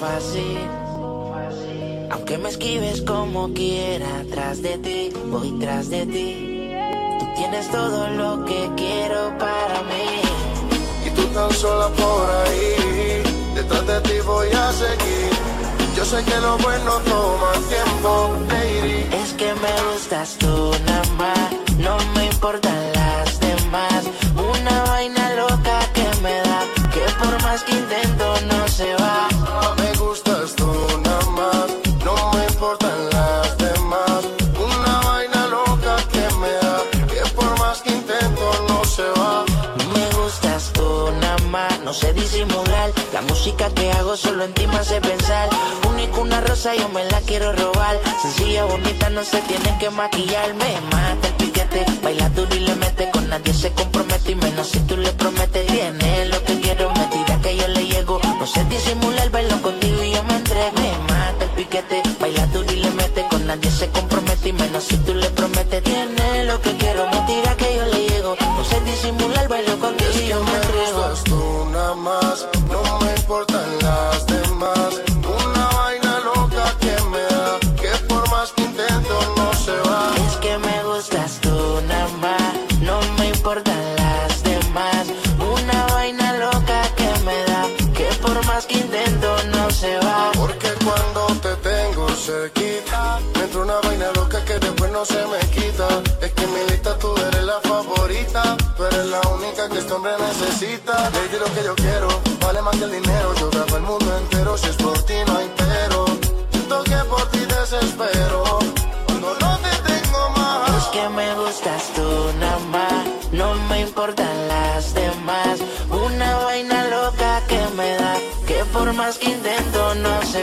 fácil. Aunque me esquives como quiera, tras de ti, voy tras de ti. Tú tienes todo lo que quiero para mí. Y tú tan sola por ahí, detrás de ti voy a seguir. Yo sé que lo bueno toma tiempo, lady. Es que me gustas tú nada más, no me importan las demás. Una vaina loca que me da, que por más que intento no sé disimular. La música que hago solo en ti me hace pensar. Único una rosa, yo me la quiero robar. Sencilla, bonita, no se tiene que maquillar. Me mata el piquete, baila duro y le mete. Con nadie se compromete y menos si tú le prometes. Tiene lo que quiero, me tira que yo le llego. No sé disimular, bailo contigo y yo me entrego. Me mata el piquete, baila duro y le mete. Con nadie se compromete y menos si tú le prometes. Tiene lo que quiero, me tira que yo le llego. No sé disimular, bailo contigo y yo Me entrego. No me importan las demás. Una vaina loca que me da, que por más que intento no se va. Es que me gustas tú nada más, no me importan las demás. Una vaina loca que me da, que por más que intento no se va. Porque cuando te tengo cerquita, tú eres la única que este hombre necesita. Lady, lo que yo quiero, vale más que el dinero. Yo grabo el mundo entero, si es por ti no hay pero. Siento que por ti desespero, cuando no te tengo más. Es que me gustas tú nada más, no me importan las demás. Una vaina loca que me da, que por más que intento no se